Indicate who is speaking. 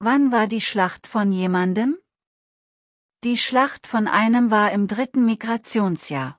Speaker 1: Wann war die Schlacht von jemandem? Die Schlacht von einem war im dritten Migrationsjahr.